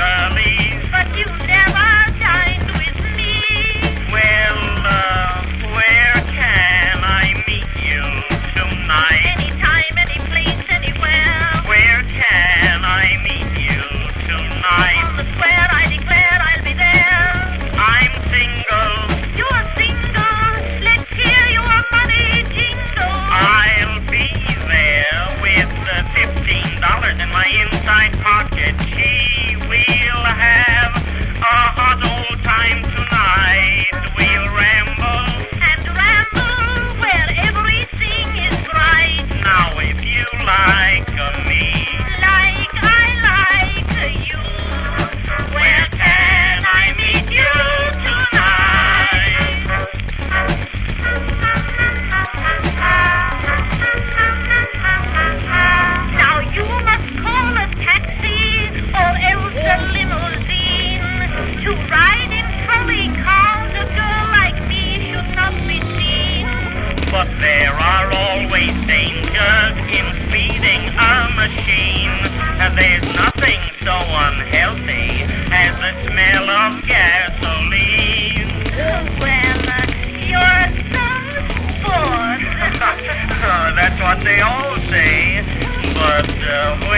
Charlie. down.